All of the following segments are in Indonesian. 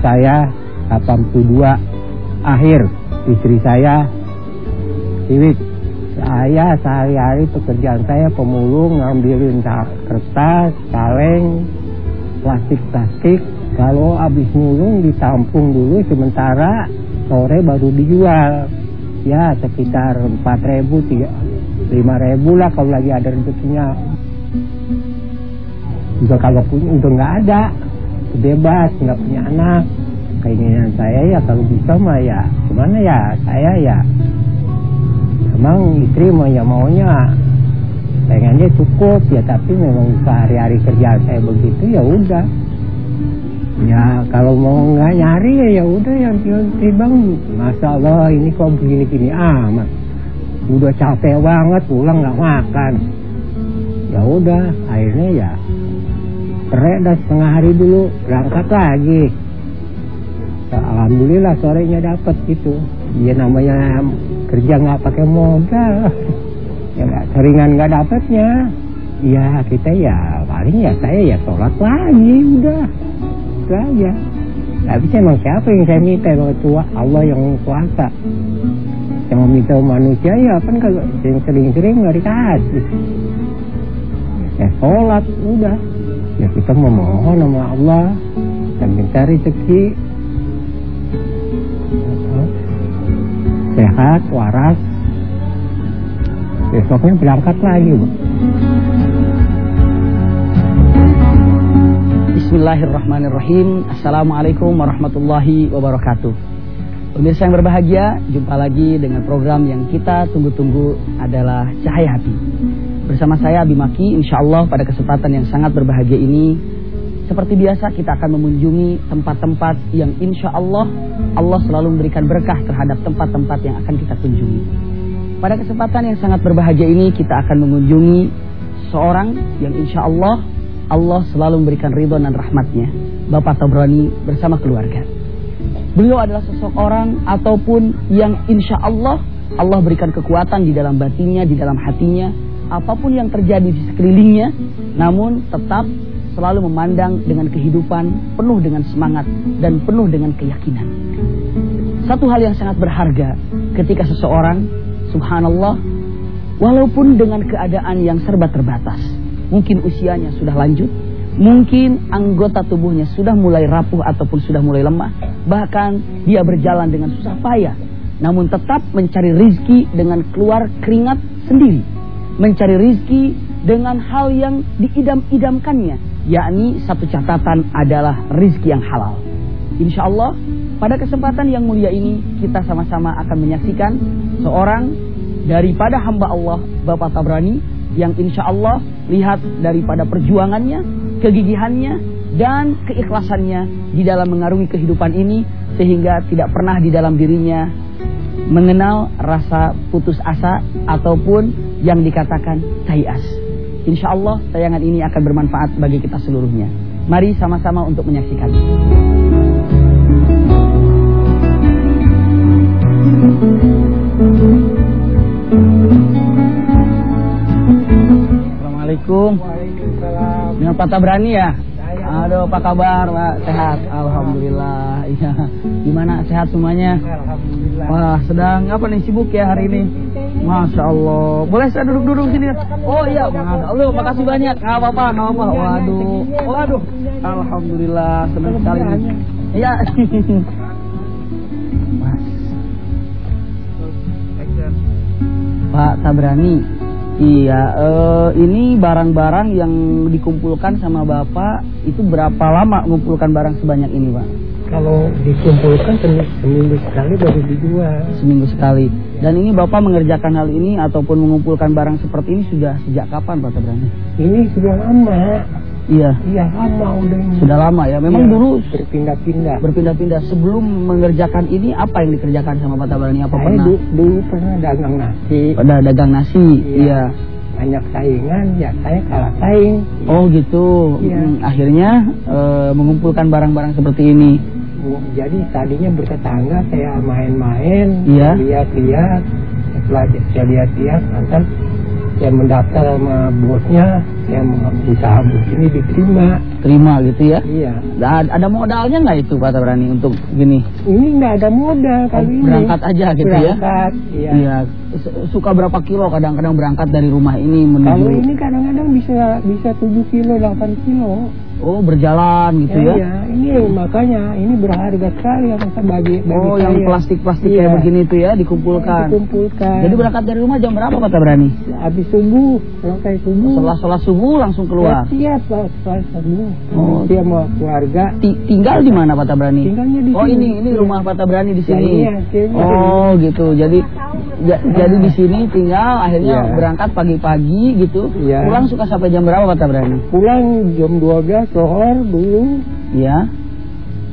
saya 82 akhir istri saya. Siwik saya sehari-hari pekerjaan saya pemulung ngambilin kertas, kaleng, plastik-plastik. Kalau habis mulung ditampung dulu sementara sore baru dijual. Ya sekitar 4 ribu 5 ribu lah kalau lagi ada rezekinya. Juga kalau punya udah nggak ada bebas nggak punya anak. Keinginan saya ya kalau bisa mah ya. Gimana ya? Saya ya emang istri mau ya maunya. Pengennya cukup ya tapi memang sehari-hari kerjaan saya begitu ya udah. Ya kalau mau nggak nyari ya ya udah yang bang masa Allah ini kok begini-gini amat. Udah capek banget pulang nggak makan. Ya udah akhirnya ya dah setengah hari dulu berangkat lagi. Ya, alhamdulillah sorenya dapat gitu. Ya namanya kerja nggak pakai modal. Ya nggak seringan nggak dapatnya ya kita ya paling ya saya ya sholat lagi udah. Itu aja. Tapi emang siapa yang saya minta? Kalau tua Allah yang kuasa. Yang meminta manusia ya kan kalau sering-sering nggak dikasih. Ya sholat udah ya kita memohon sama Allah dan minta rezeki. Sehat waras. Besoknya berangkat lagi. Bismillahirrahmanirrahim. Assalamualaikum warahmatullahi wabarakatuh. Pemirsa yang berbahagia Jumpa lagi dengan program yang kita tunggu-tunggu adalah Cahaya Hati Bersama saya Abimaki Insya Allah pada kesempatan yang sangat berbahagia ini Seperti biasa kita akan mengunjungi tempat-tempat yang insya Allah Allah selalu memberikan berkah terhadap tempat-tempat yang akan kita kunjungi. Pada kesempatan yang sangat berbahagia ini kita akan mengunjungi seorang yang insya Allah Allah selalu memberikan ridho dan rahmatnya. Bapak Tabrani bersama keluarga. Beliau adalah sosok orang ataupun yang insya Allah Allah berikan kekuatan di dalam batinnya, di dalam hatinya apa pun yang terjadi di sekelilingnya, namun tetap selalu memandang dengan kehidupan penuh dengan semangat dan penuh dengan keyakinan. Satu hal yang sangat berharga ketika seseorang, subhanallah, walaupun dengan keadaan yang serba terbatas, mungkin usianya sudah lanjut, mungkin anggota tubuhnya sudah mulai rapuh ataupun sudah mulai lemah, bahkan dia berjalan dengan susah payah, namun tetap mencari rizki dengan keluar keringat sendiri mencari rizki dengan hal yang diidam-idamkannya yakni satu catatan adalah rizki yang halal. Insya Allah pada kesempatan yang mulia ini kita sama-sama akan menyaksikan seorang daripada hamba Allah Bapak Tabrani yang insya Allah lihat daripada perjuangannya, kegigihannya dan keikhlasannya di dalam mengarungi kehidupan ini sehingga tidak pernah di dalam dirinya mengenal rasa putus asa ataupun yang dikatakan tayas. Insya Allah tayangan ini akan bermanfaat bagi kita seluruhnya. Mari sama-sama untuk menyaksikan. Assalamualaikum. Waalaikumsalam. Dengan Pak Tabrani ya? Aduh, apa kabar, Pak? Sehat? Alhamdulillah. Iya. Gimana sehat semuanya? Alhamdulillah. Wah, sedang apa nih sibuk ya hari ini? Masya Allah. Boleh saya duduk-duduk sini? Oh iya, Allah. Makasih banyak. Nggak apa-apa, nggak apa-apa. Waduh. Waduh. Alhamdulillah, senang sekali. Iya. Mas. Pak Tabrani, Iya, uh, ini barang-barang yang dikumpulkan sama Bapak itu berapa lama mengumpulkan barang sebanyak ini, Pak? Kalau dikumpulkan seminggu sekali baru dijual. Seminggu sekali. Dan ini Bapak mengerjakan hal ini ataupun mengumpulkan barang seperti ini sudah sejak kapan, Pak Tabrani? Ini sudah lama. Iya. Iya lama udah. Sudah lama ya. Memang ya, dulu berpindah-pindah. Berpindah-pindah. Sebelum mengerjakan ini apa yang dikerjakan sama Pak Tabarani? Apa Saya pernah? Dulu, dulu pernah dagang nasi. Pada dagang nasi. Iya. iya. Banyak saingan, ya saya kalah saing. Oh gitu. Iya. Hmm, akhirnya e, mengumpulkan barang-barang seperti ini. Jadi tadinya bertetangga saya main-main, iya. lihat-lihat, setelah saya lihat-lihat, lantas saya mendaftar sama bosnya saya mau usaha bus ini diterima Terima gitu ya. iya Nah, ada modalnya nggak itu Pak Tabrani untuk gini? ini nggak ada modal kali ini berangkat aja gitu ya? berangkat iya Iya, su- suka berapa kilo kadang-kadang berangkat dari rumah ini menuju kalau ini kadang-kadang bisa bisa 7 kilo 8 kilo oh berjalan gitu ya. Iya, ini makanya ini berharga sekali yang bagi bagi Oh, saya. yang plastik-plastik Iya. kayak begini tuh ya dikumpulkan. dikumpulkan Jadi berangkat dari rumah jam berapa Pak Tabrani? habis subuh selesai subuh Setelah sholat subuh langsung keluar. Ya, siap Pak, setelah subuh Oh. dia mau keluarga Ti- tinggal di mana Pak Tabrani? tinggalnya di Oh sini. ini ini rumah Pak Tabrani di Ya, sini. iya, sini. Oh gitu. Jadi ja- jadi di sini tinggal akhirnya Iya. berangkat pagi-pagi gitu. Iya. Pulang suka sampai jam berapa Pak Tabrani? pulang jam 12 lohor dulu Iya.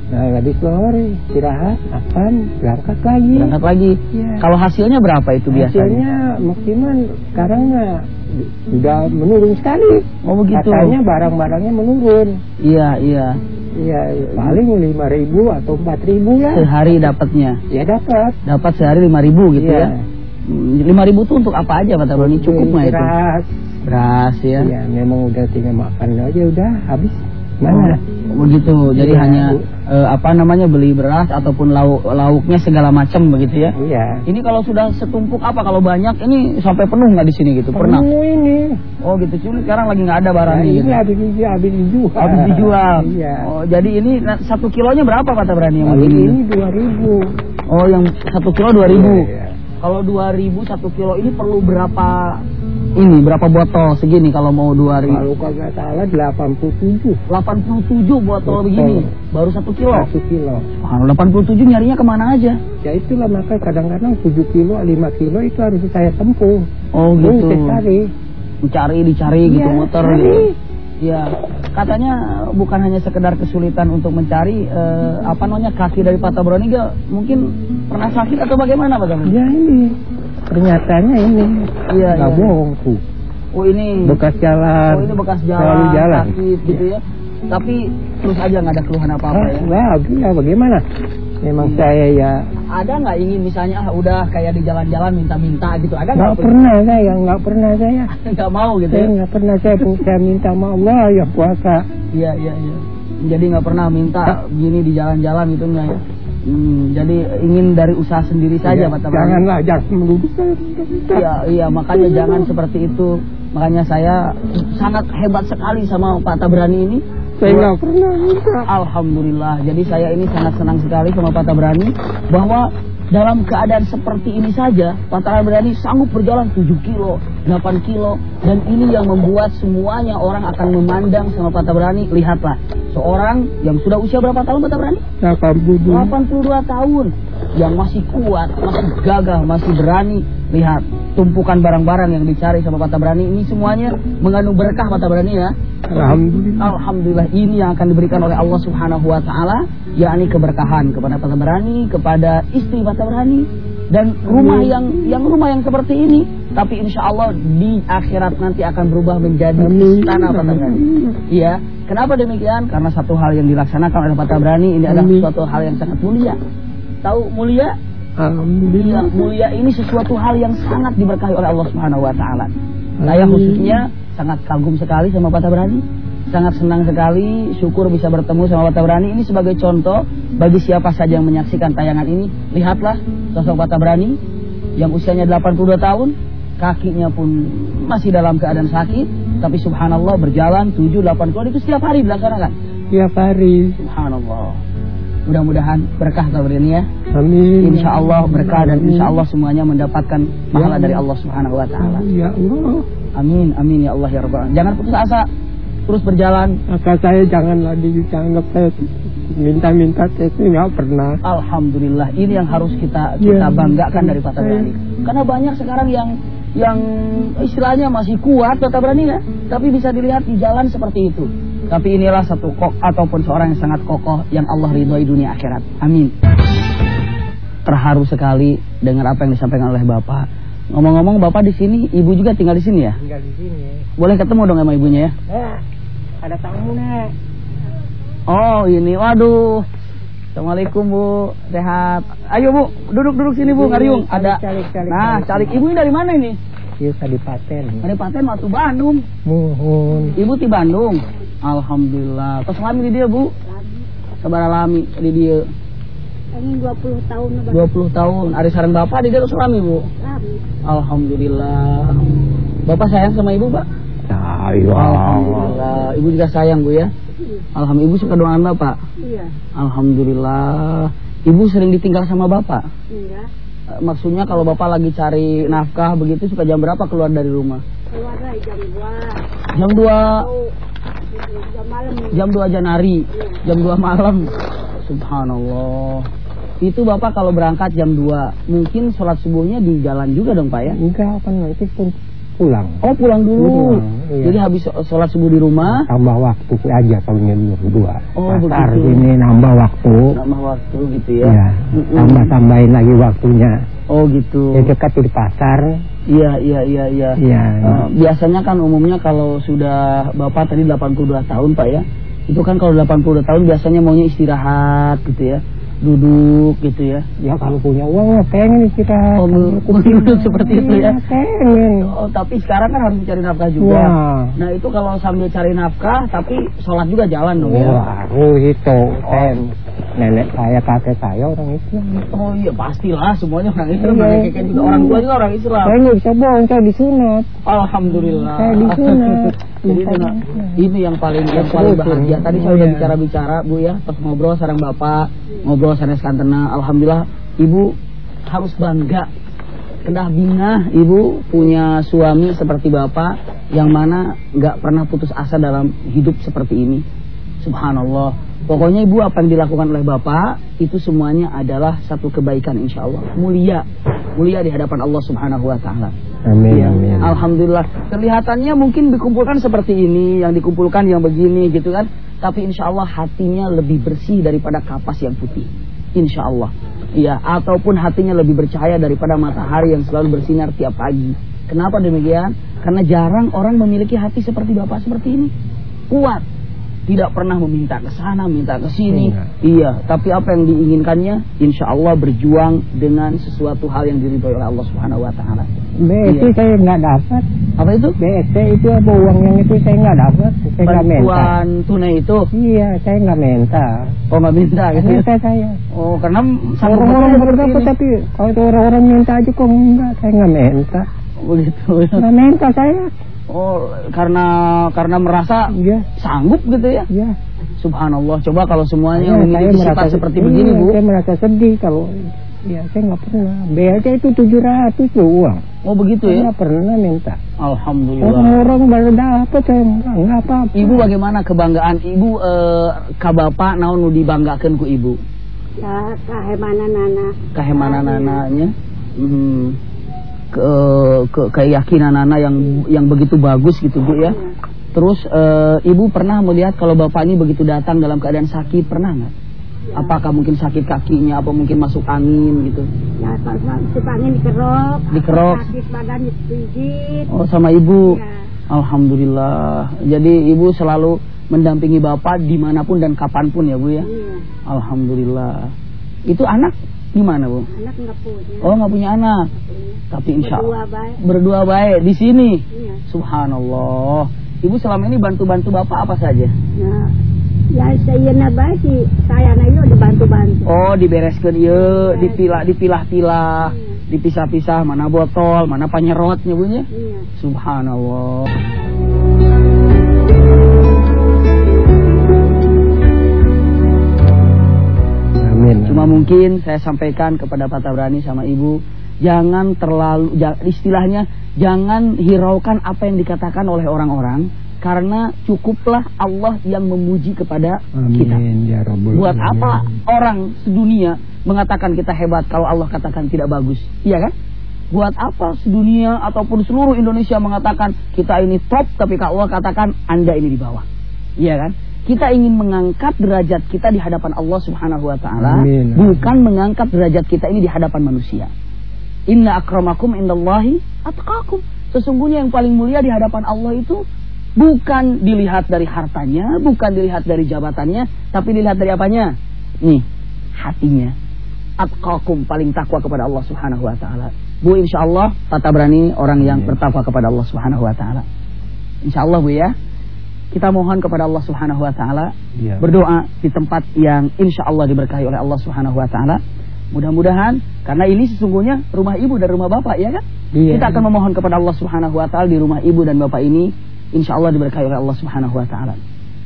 nah habis lohor istirahat makan berangkat lagi Berangkat lagi. Iya. Kalau hasilnya berapa itu biasanya? hasilnya maksimal sekarang sudah menurun sekali Oh begitu. katanya barang-barangnya menurun Iya iya. Iya, paling lima ribu atau empat ribu lah. Sehari dapatnya. Ya dapat. Dapat sehari lima ribu gitu Iya. ya. Lima ribu tuh untuk apa aja Pak Tabrani? Cukup nggak itu? Beras. Beras ya. Ya, memang udah tinggal makan aja udah habis. Mana? Oh, begitu. Jadi Iya, hanya eh, apa namanya beli beras ataupun lauk lauknya segala macam begitu ya. Iya. Ini kalau sudah setumpuk apa kalau banyak ini sampai penuh nggak di sini gitu? Pernah. Penuh ini. Oh gitu. Cuma sekarang lagi nggak ada Nah, barangnya ini gitu. habis dijual, habis dijual. Habis dijual. Iya. Oh jadi ini nah, satu kilonya berapa Pak Tabrani yang begini? ini dua ribu. Oh yang satu kilo dua ribu. Iya. Kalau dua ribu satu kilo ini perlu berapa ini berapa botol segini kalau mau dua ribu? Kalau kagak salah 87 87 botol Botol. begini baru satu kilo. satu kilo. Wah, 87 nyarinya ke mana aja? Ya itulah maka kadang-kadang 7 kilo, 5 kilo itu harus saya tempuh. Oh Terus gitu. cari. Mencari dicari gitu Iya, muter cari. gitu. Iya. Katanya bukan hanya sekedar kesulitan untuk mencari eh, apa namanya kaki dari Pak Tabrani ga mungkin pernah sakit atau bagaimana Pak? Ya ini pernyataannya ini. Iya, Nggak iya. bohong tuh. Oh ini Bekas jalan. Oh ini bekas Selalu jalan, jalan. sakit gitu ya. Tapi terus aja nggak ada keluhan apa-apa Ah, ya. Wah, ya bagaimana? Memang Iya. saya ya Ada nggak ingin misalnya ah, udah kayak di jalan-jalan minta-minta gitu? Ada nggak pernah saya, nggak pernah saya. Nggak mau gitu Saya ya? nggak pernah saya, saya minta sama Allah ya puasa. Iya iya iya. Jadi nggak pernah minta gini di jalan-jalan gitu nggak ya? Hmm, jadi ingin dari usaha sendiri saja Ya, Pak. Janganlah, jangan menuduh saya minta-minta. Iya iya makanya jangan seperti itu. Makanya saya sangat hebat sekali sama Pak Tabrani ini. Saya nggak pernah minta. Alhamdulillah. Jadi saya ini sangat senang sekali sama Pak Tabrani bahwa dalam keadaan seperti ini saja Pak Tabrani sanggup berjalan 7 kilo, 8 kilo dan ini yang membuat semuanya orang akan memandang sama Pak Tabrani. Lihatlah, seorang yang sudah usia berapa tahun Pak Tabrani? 82. 82 tahun yang masih kuat, masih gagah, masih berani. Lihat, tumpukan barang-barang yang dicari sama Pak Tabrani ini semuanya mengandung berkah Pak Tabrani ya. Alhamdulillah. Alhamdulillah ini yang akan diberikan oleh Allah Subhanahu wa taala yakni keberkahan kepada Pak Tabrani, kepada istri Pak Tabrani dan rumah yang yang rumah yang seperti ini tapi insya Allah di akhirat nanti akan berubah menjadi istana Pak Tabrani. Iya. Kenapa demikian? Karena satu hal yang dilaksanakan oleh Pak Tabrani ini adalah suatu hal yang sangat mulia. Tahu mulia? Iya, Alhamdulillah. mulia ini sesuatu hal yang sangat diberkahi oleh Allah Subhanahu wa taala. Saya khususnya sangat kagum sekali sama Pak Tabrani. Sangat senang sekali, syukur bisa bertemu sama Pak Tabrani. Ini sebagai contoh bagi siapa saja yang menyaksikan tayangan ini. Lihatlah sosok Pak Tabrani yang usianya 82 tahun, kakinya pun masih dalam keadaan sakit, tapi subhanallah berjalan 7 8 kilo itu setiap hari dilaksanakan. Tiap hari. Subhanallah. Mudah-mudahan berkah Tabrani ya. Amin. Insya Allah berkah dan insya Allah semuanya mendapatkan pahala Ya. dari Allah Subhanahu Wa Taala. Ya Allah. Amin, amin ya Allah ya Rabbal. Jangan putus asa, terus berjalan. Maka saya janganlah dianggap saya minta-minta saya itu nggak pernah. Alhamdulillah, ini yang harus kita Ya. kita banggakan dari Pak Tabrani. Karena banyak sekarang yang yang istilahnya masih kuat Pak Tabrani ya, tapi bisa dilihat di jalan seperti itu. Tapi inilah satu kok ataupun seorang yang sangat kokoh yang Allah ridhoi dunia akhirat. Amin. Terharu sekali dengan apa yang disampaikan oleh Bapak. Ngomong-ngomong Bapak di sini, Ibu juga tinggal di sini ya? Tinggal di sini. Boleh ketemu dong sama ibunya ya? Eh, ada tamu nih. Oh ini, waduh. Assalamualaikum Bu, sehat. Ayo Bu, duduk-duduk sini Bu, Ngariung. Ada. calik, calik, nah, calik. ibu ini dari mana ini? Iya kadipaten. Kadipaten waktu Bandung. Muhun. Ibu di Bandung. Alhamdulillah. Terus lami di dia, Bu? Sabar lami di dia. Ini 20 tahun. 20 tahun. Ada sarang Bapak di dia lami, Bu? Lami. Alhamdulillah. Bapak sayang sama Ibu, Pak? Sayang. Alhamdulillah. Ibu juga sayang, Bu ya? Alhamdulillah. Ibu suka doain Bapak? Iya. Alhamdulillah. Ibu sering ditinggal sama Bapak? Iya. Eh, Maksudnya kalau Bapak lagi cari nafkah begitu suka jam berapa keluar dari rumah? Keluar dari jam 2. Jam 2 Oh, jam malam. jam 2 Januari, jam 2 malam. Subhanallah. Itu Bapak kalau berangkat jam 2, mungkin sholat subuhnya di jalan juga dong Pak ya? Enggak kan nanti pun pulang. Oh pulang dulu. Pulang, iya. Jadi habis sholat subuh di rumah, Tambah waktu aja kalau nyelur dua. Oh, Pasar begitu. ini nambah waktu. nambah waktu gitu ya? Ya, tambah tambahin lagi waktunya. Oh gitu. Ya dekat di pasar. Iya iya iya iya. Iya. Eh, biasanya kan umumnya kalau sudah Bapak tadi 82 tahun Pak ya. Itu kan kalau 82 tahun biasanya maunya istirahat gitu ya. Duduk gitu ya. Ya kalau punya uang ya pengen istirahat. Oh, duduk seperti itu ya. Iya, pengen. Oh, tapi sekarang kan harus mencari nafkah juga. Wah. Nah, itu kalau sambil cari nafkah tapi sholat juga jalan dong ya. Waduh itu saya nenek saya kakek saya orang Islam. Oh iya pastilah semuanya orang Islam, Iya. kakek juga orang tua juga orang Islam. Saya nggak bisa bohong saya disunat. Alhamdulillah. Saya disunat. Jadi itu, yang paling yang paling bahagia. Tadi saya udah Iya. bicara-bicara Bu ya, pas ngobrol sarang Bapak, ngobrol sanes kantena. Alhamdulillah Ibu harus bangga. Kedah bingah Ibu punya suami seperti Bapak yang mana nggak pernah putus asa dalam hidup seperti ini. Subhanallah. Pokoknya ibu apa yang dilakukan oleh bapak itu semuanya adalah satu kebaikan insya Allah. Mulia, mulia di hadapan Allah Subhanahu Wa Taala. Amin Ya, amin. Alhamdulillah. Kelihatannya mungkin dikumpulkan seperti ini, yang dikumpulkan yang begini gitu kan. Tapi insya Allah hatinya lebih bersih daripada kapas yang putih. Insya Allah. Iya, ataupun hatinya lebih bercahaya daripada matahari yang selalu bersinar tiap pagi. Kenapa demikian? Karena jarang orang memiliki hati seperti bapak seperti ini. Kuat. Tidak pernah meminta ke sana, minta ke sini. Enggak. Iya, tapi apa yang diinginkannya, insya Allah berjuang dengan sesuatu hal yang diridhoi oleh Allah Subhanahu Wa Taala. BST Iya. saya nggak dapat. Apa itu? BST itu apa uang yang itu saya nggak dapat. Saya nggak minta. Bantuan tunai itu. Iya, saya nggak minta. Oh nggak minta gitu. ya? Minta saya. Oh karena Orang-orang betul baru seperti dapat ini. tapi kalau itu orang-orang minta aja kok enggak, saya nggak minta. Oh, begitu. ya. Nggak minta saya. Oh karena karena merasa Iya, sanggup gitu ya. iya. Subhanallah. Coba kalau semuanya memiliki sifat seperti iya, begini bu. Saya merasa sedih kalau ya saya nggak pernah. BLT itu 700 tuh uang. Oh begitu Saya ya. nggak pernah minta. Alhamdulillah. Orang-orang baru dapat saya nggak nggak apa-apa. Ibu bagaimana kebanggaan ibu eh, ka bapak naon nu dibanggakeun ku ibu? Ya, kahemana nana. Kahemana nananya. Hmm. Ke, ke keyakinan Nana yang yang begitu bagus gitu Bu ya. Terus eh, ibu pernah melihat kalau bapak ini begitu datang dalam keadaan sakit pernah nggak? Apakah mungkin sakit kakinya, apa mungkin masuk angin gitu? Ya, masuk angin dikerok. Dikerok. Sakit badan dipijit. Oh sama ibu. Ya. Alhamdulillah. Jadi ibu selalu mendampingi bapak di mana pun dan kapan pun ya bu ya. Iya. Alhamdulillah. Itu anak gimana bu? Anak nggak punya. Oh nggak punya anak. Punya. Tapi insya Berdua Allah baik. berdua baik di sini. Iya. Subhanallah. Ibu selama ini bantu-bantu bapak apa saja? Nah, ya saya baik sih. Saya anak udah bantu-bantu. Oh dibereskan ya, dipilah dipilah-pilah, dipisah-pisah mana botol, mana panyerotnya bunyi. Iya. Subhanallah. Mungkin saya sampaikan kepada Pak Tabrani sama Ibu, jangan terlalu istilahnya jangan hiraukan apa yang dikatakan oleh orang-orang karena cukuplah Allah yang memuji kepada kita. Amin ya Rabbul Buat apa orang sedunia mengatakan kita hebat kalau Allah katakan tidak bagus? Iya kan? Buat apa sedunia ataupun seluruh Indonesia mengatakan kita ini top tapi kalau Allah katakan Anda ini di bawah? Iya kan? Kita ingin mengangkat derajat kita di hadapan Allah Subhanahu wa taala, bukan mengangkat derajat kita ini di hadapan manusia. Inna akramakum indallahi atqakum. Sesungguhnya yang paling mulia di hadapan Allah itu bukan dilihat dari hartanya, bukan dilihat dari jabatannya, tapi dilihat dari apanya? Nih, hatinya. Atqakum paling takwa kepada Allah Subhanahu wa taala. Bu insya Allah Tata Berani orang yang bertakwa kepada Allah Subhanahu Wa Taala. Insya Allah Bu ya. Kita mohon kepada Allah Subhanahu Wa Taala Iya. berdoa di tempat yang insya Allah diberkahi oleh Allah Subhanahu Wa Taala. Mudah-mudahan karena ini sesungguhnya rumah ibu dan rumah bapak ya kan. Iya. Kita akan memohon kepada Allah Subhanahu Wa Taala di rumah ibu dan bapak ini insya Allah diberkahi oleh Allah Subhanahu Wa Taala.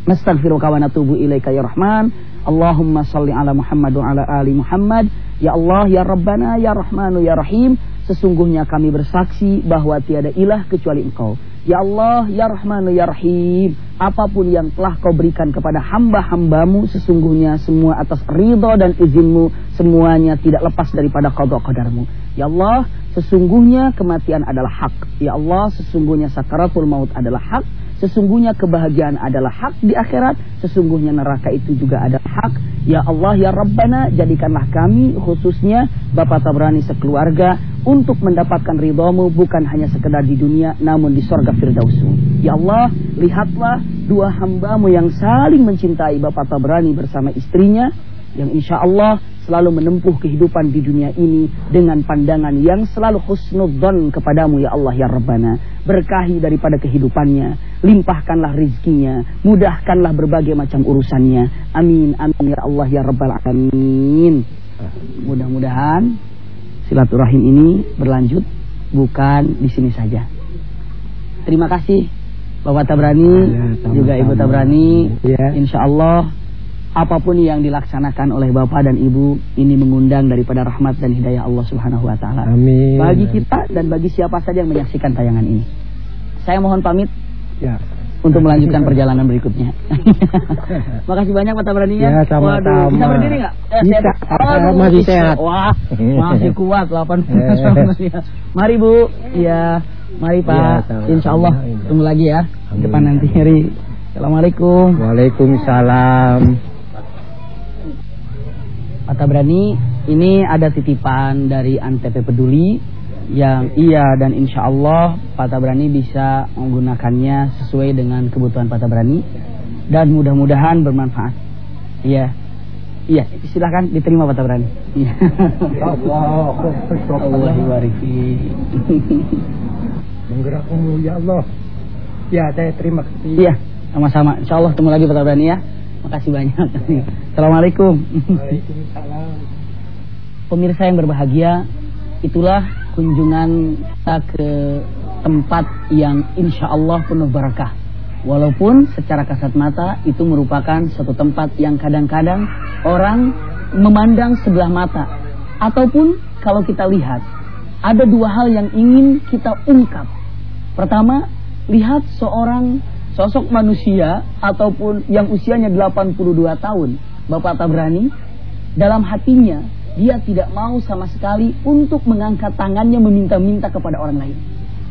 Nastaghfiruka wa natubu ilaika ya Rahman. Allahumma salli ala Muhammad wa ala ali Muhammad. Ya Allah, ya Rabbana, ya Rahmanu, ya Rahim. Sesungguhnya kami bersaksi bahwa tiada ilah kecuali Engkau. Ya Allah, ya Rahmanu, ya Rahim. Apa pun yang telah kau berikan kepada hamba-hambamu, sesungguhnya semua atas ridho dan izinmu, semuanya tidak lepas daripada kodok kodarmu. Ya Allah, sesungguhnya kematian adalah hak. Ya Allah, sesungguhnya sakaratul maut adalah hak. Sesungguhnya kebahagiaan adalah hak di akhirat. Sesungguhnya neraka itu juga adalah hak. Ya Allah, ya Rabbana, jadikanlah kami khususnya Bapak Tabrani sekeluarga untuk mendapatkan ridhamu bukan hanya sekedar di dunia namun di sorga firdausu. Ya Allah, lihatlah dua hambamu yang saling mencintai. Bapak Tabrani bersama istrinya yang insya Allah selalu menempuh kehidupan di dunia ini dengan pandangan yang selalu husnudzon kepadamu ya Allah ya Rabbana. Berkahi daripada kehidupannya limpahkanlah rizkinya mudahkanlah berbagai macam urusannya. Amin amin ya Allah ya Rabbal Alamin. Mudah-mudahan silaturahim ini berlanjut bukan di sini saja. Terima kasih Bapak Tabrani Ya, juga Ibu Tabrani Ya. Insya Allah apa pun yang dilaksanakan oleh Bapak dan Ibu ini mengundang daripada rahmat dan hidayah Allah Subhanahu wa taala. Amin. Bagi kita dan bagi siapa saja yang menyaksikan tayangan ini. Saya mohon pamit Ya. untuk melanjutkan perjalanan berikutnya. Makasih banyak Pak Tabrani ya. Ya. Waduh, bisa berdiri nggak? Bisa. Aduh, Masih sehat. Wah, masih kuat 8 Eh. Mari Bu. Ya, mari Pak. Ya. Insya Allah ketemu lagi ya. Depan nanti hari. Assalamualaikum. Waalaikumsalam. Pak Tabrani, ini ada titipan dari Antep Peduli yang iya dan insya Allah Pak Tabrani bisa menggunakannya sesuai dengan kebutuhan Pak Tabrani dan mudah-mudahan bermanfaat. Iya, iya silahkan diterima Pak Tabrani. Iya. Allah ya Allah. Ya, saya terima kasih. Iya, sama-sama. Insya Allah ketemu lagi Pak Tabrani ya. Makasih banyak. Assalamualaikum. Waalaikumsalam. Pemirsa yang berbahagia, itulah kunjungan kita ke tempat yang insya Allah penuh barakah. Walaupun secara kasat mata itu merupakan satu tempat yang kadang-kadang orang memandang sebelah mata. Ataupun kalau kita lihat, ada dua hal yang ingin kita ungkap. Pertama, lihat seorang sosok manusia ataupun yang usianya 82 tahun, Bapak Tabrani, dalam hatinya dia tidak mau sama sekali untuk mengangkat tangannya meminta-minta kepada orang lain.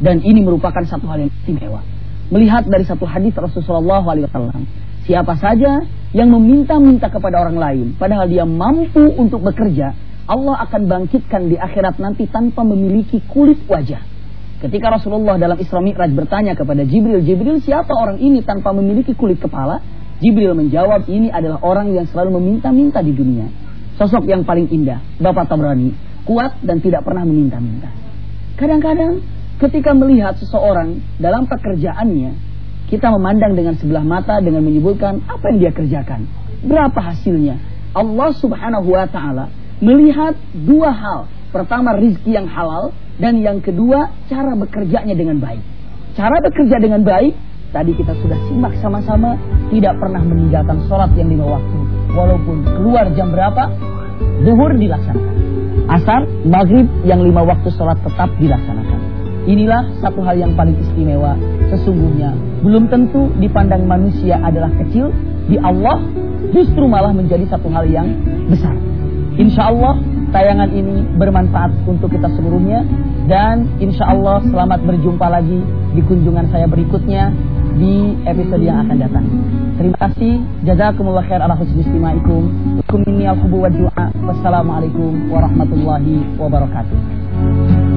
Dan ini merupakan satu hal yang istimewa. Melihat dari satu hadis Rasulullah SAW, siapa saja yang meminta-minta kepada orang lain, padahal dia mampu untuk bekerja, Allah akan bangkitkan di akhirat nanti tanpa memiliki kulit wajah. Ketika Rasulullah dalam Isra Mi'raj bertanya kepada Jibril, Jibril siapa orang ini tanpa memiliki kulit kepala? Jibril menjawab, ini adalah orang yang selalu meminta-minta di dunia. Sosok yang paling indah, Bapak Tabrani, kuat dan tidak pernah meminta-minta. Kadang-kadang ketika melihat seseorang dalam pekerjaannya, kita memandang dengan sebelah mata dengan menyebutkan apa yang dia kerjakan. Berapa hasilnya? Allah subhanahu wa ta'ala melihat dua hal. Pertama rizki yang halal dan yang kedua cara bekerjanya dengan baik. Cara bekerja dengan baik tadi kita sudah simak sama-sama tidak pernah meninggalkan sholat yang lima waktu. Walaupun keluar jam berapa, zuhur dilaksanakan. Asar, maghrib yang lima waktu sholat tetap dilaksanakan. Inilah satu hal yang paling istimewa. Sesungguhnya belum tentu dipandang manusia adalah kecil, di Allah justru malah menjadi satu hal yang besar. Insya Allah tayangan ini bermanfaat untuk kita seluruhnya dan insya Allah selamat berjumpa lagi di kunjungan saya berikutnya di episode yang akan datang. Terima kasih. Jazakumullah khair ala husni istimaikum. Kum al-hubu wa du'a. Wassalamualaikum warahmatullahi wabarakatuh.